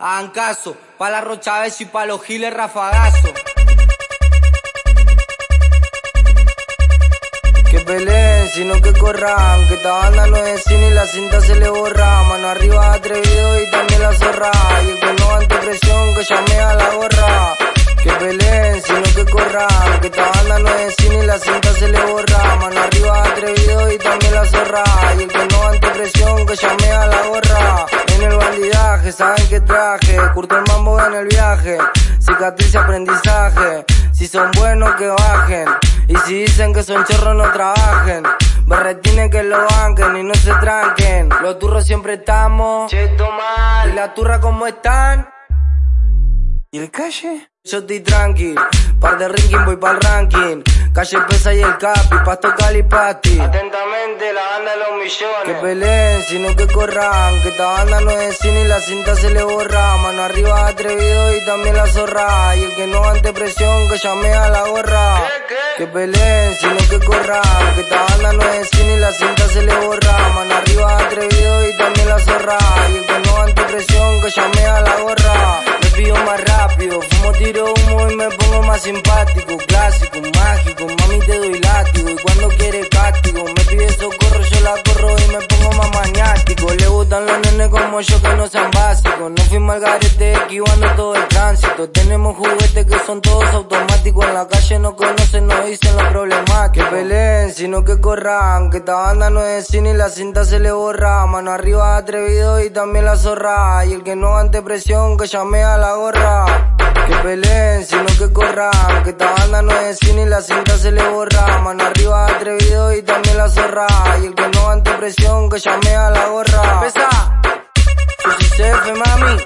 Hagan caso, pa' la Rochávez y pa' los giles rafagazo. Que peleen, sino que corran, que esta banda no es cine y la cinta se le borra. Mano arriba atrevido y también la zorra. Y el que no ante presión, que llame a la gorra. Que peleen, sino que corran, que esta banda no es cine y la cinta se le borra. Mano arriba atrevido y también la zorra. Y el que no ante presión, que llame saben que traje, curto el mambo en el viaje, cicatriz y aprendizaje, si son buenos que bajen, y si dicen que son chorros no trabajen, berretines que lo banquen y no se tranquen, los turros siempre estamos, mal, y la turra como están, y el calle, yo estoy tranqui, par de ranking voy pa'l ranking, calle pesa y el capi, pasto calipati, atentamente la banda de los millones, que peleen, sino que corran, que esta banda no es cine y la cinta se le borra. Mano arriba atrevido y también la zorra. Y el que no ante presión, que llame a la gorra. Que peleen, sino que corran, que esta banda no es cine y la cinta se le borra. Mano arriba atrevido y también la zorra. Y el que no ante presión, que llame me pongo más simpático. Clásico, mágico, mami te doy látigo. Y cuando quiere cástigo, me pide socorro, yo la corro y me pongo más maniático. Le gustan los nenes como yo que no sean básicos. No fui mal garete esquivando todo el tránsito. Tenemos juguetes que son todos automáticos. En la calle no conocen, no dicen los problemas. Que peleen, sino que corran. Que esta banda no es cine y la cinta se le borra. Mano arriba atrevido y también la zorra. Y el que no ante presión, que llame a la gorra. Que peleen, que esta banda no es cine y la cinta se le borra. Mano arriba atrevido y también la zorra. Y el que no ante presión, que llame a la gorra. Pesa. Jefe, mami.